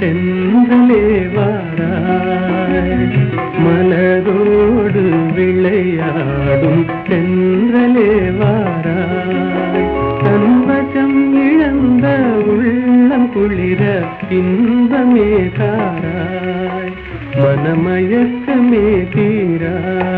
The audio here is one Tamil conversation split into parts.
தென்றலே வாராய். மலரோடு விளையாடும் தென்றலே வாராய். தன்வசம் இழந்த உள்ளம் குளிர இன்பமே தாராய். மனமயக்கமே தீராய்.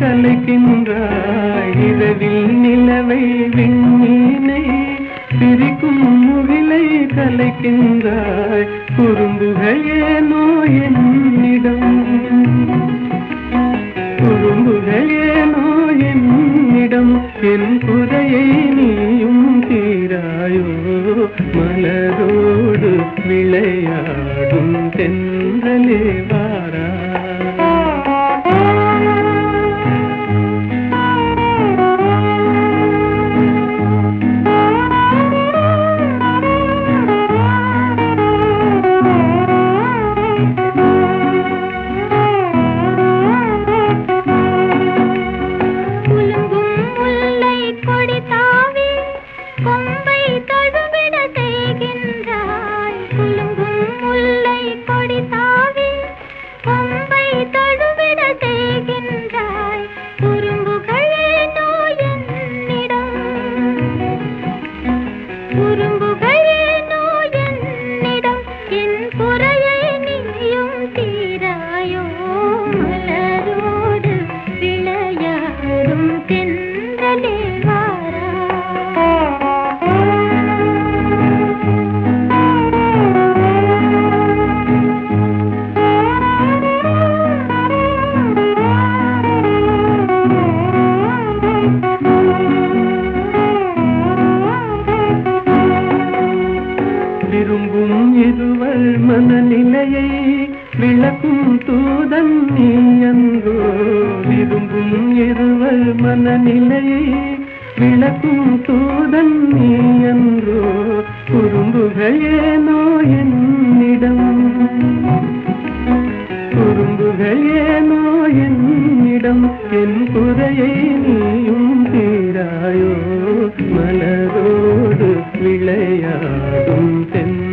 கலைக்கின்றாய். இரவில் நிலவை விண்மீனை பிரிக்கும் முகிலை கலைக்கின்றாய். குறும்புகள் நோயின் നിലയെ വിളക്കും തൂതന്നീയോ കുറുമ്പുകളേ നോ എന്നിടം. കുറുമ്പുകളേ എന്നിടം എൻ പുരയെ നീയും തീരായോ? മലരോട് വിളയാടും തെന്നു